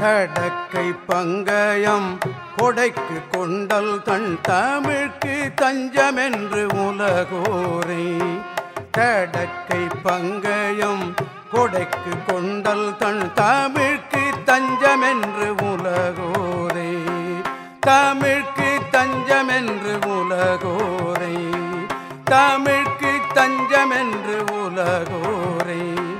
தடக்கை பங்கயம் கொடைக்கு கொண்டல் கண் தமிழ்க்கு தஞ்சமென்று உலகோரை. தடக்கை பங்கயம் கொடைக்கு கொண்டல் தன் தமிழ்க்கு தஞ்சமென்று உலகோரை. தமிழ்க்கு தஞ்சமென்று உலகோரை. தமிழ்க்கு தஞ்சமென்று உலகோரை.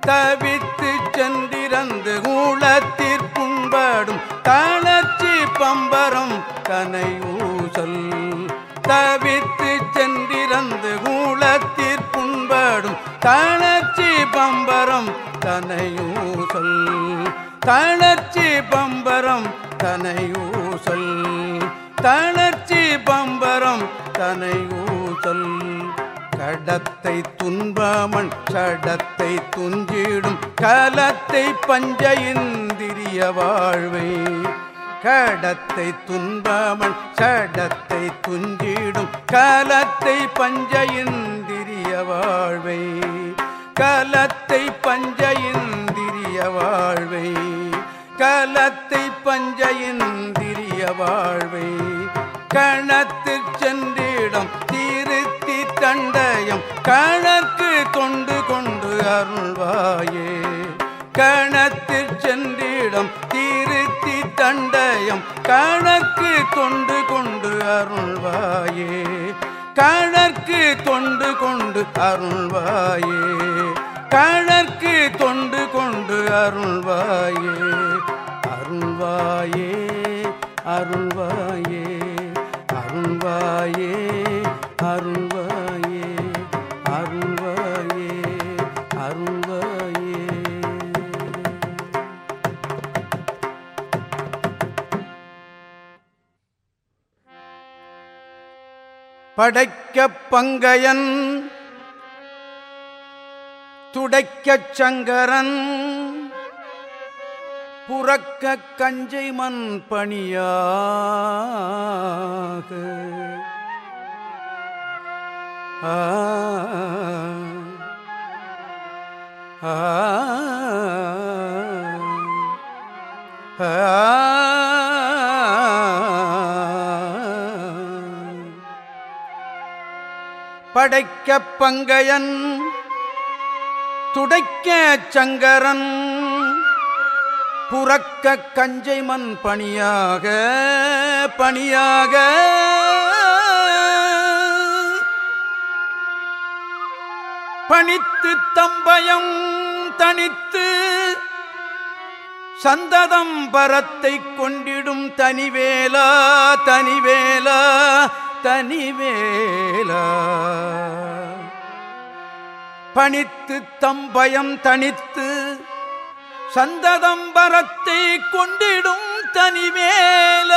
தவித்து சென்று சென்றிறந்து ஊழத்திற்புண்பாடும் தளர்ச்சி பம்பரம் தனை ஊசல். தவித்து சென்றிறந்து ஊழத்திற்புண்பாடும் தளர்ச்சி பம்பரம் தனை ஊசல். தளர்ச்சி பம்பரம் தனை ஊசல். தளர்ச்சி பம்பரம் தனை ஊசல். சடத்தை துன்பமன் சடத்தை துஞ்சிடும் கலத்தை பஞ்ச இந்திரிய வாழ்வை. கடத்தை துன்பமன் சடத்தை துஞ்சிடும் கலத்தை பஞ்ச இந்திரிய வாழ்வை. கலத்தை பஞ்ச இந்திரிய வாழ்வை. கலத்தை பஞ்ச இந்திரிய வாழ்வை. கணத்து சென்றிடம் கணக்கு தொண்டு கொண்டு அருள்வாயே. கணத்தில் சென்றிடம் தீருத்தி தண்டயம். கணக்கு தொண்டு கொண்டு அருள்வாயே. கணக்கு தொண்டு கொண்டு அருள்வாயே. கணக்கு தொண்டு கொண்டு அருள்வாயே. அருள்வாயே அருள்வாயே அருள்வாயே. படைக்க பங்கையன் துடைக்கச் சங்கரன் புறக்க கஞ்சை மண் பணியாக ஆ ஆ. படைக்க பங்கையன் துடைக்க சங்கரன் புறக்க கஞ்சைமன் பணியாக பணியாக. பணித்து தம்பயம் தனித்து சந்ததம் பரத்தை கொண்டிடும் தனிவேலா தனிவேலா தனிவேலா. பணித்து தம்பயம் தனித்து சந்ததம்பரத்தை கொண்டிடும் தனிவேல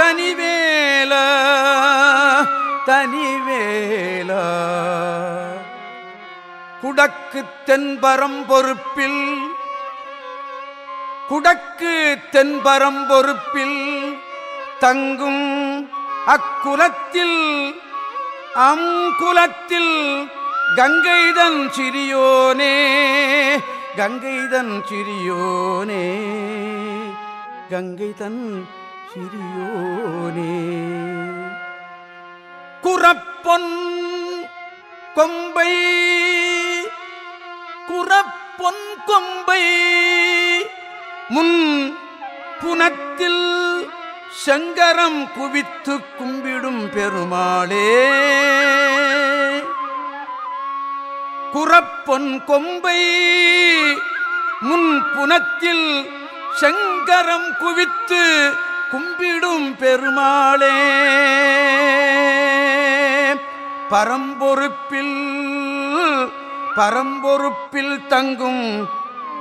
தனிவேல தனிவேல. குடக்கு தென்பரம் பொறுப்பில் குடக்கு தென்பரம் பொறுப்பில் தங்கும் அக்குலத்தில் அங்குலத்தில் கங்கைதன் சிறியோனே கங்கைதன் சிறியோனே கங்கைதன் சிறியோனே. குறப்பொன் கொம்பை குறப்பொன் கொம்பை முன் புனத்தில் செங்கரம் குவித்து கும்பிடும் பெருமாளே. குறப்பொன் கொம்பை முன் புனத்தில் செங்கரம் குவித்து கும்பிடும் பெருமாளே. பரம்பொறுப்பில் பரம்பொறுப்பில் தங்கும்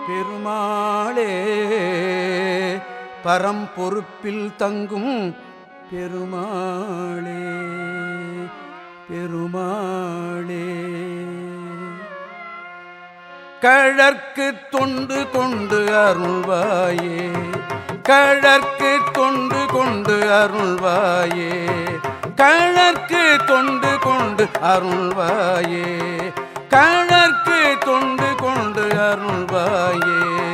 பெருமாளே. பரம்பொறுப்பில் தங்கும் பெருமாளே பெருமாளே. கழற்கு தொண்டு கொண்டு அருள்வாயே கழற்கு தொண்டு கொண்டு அருள்வாயே கழற்கு தொண்டு கொண்டு அருள்வாயே கழற்கு தொண்டு கொண்டு அருள்வாயே.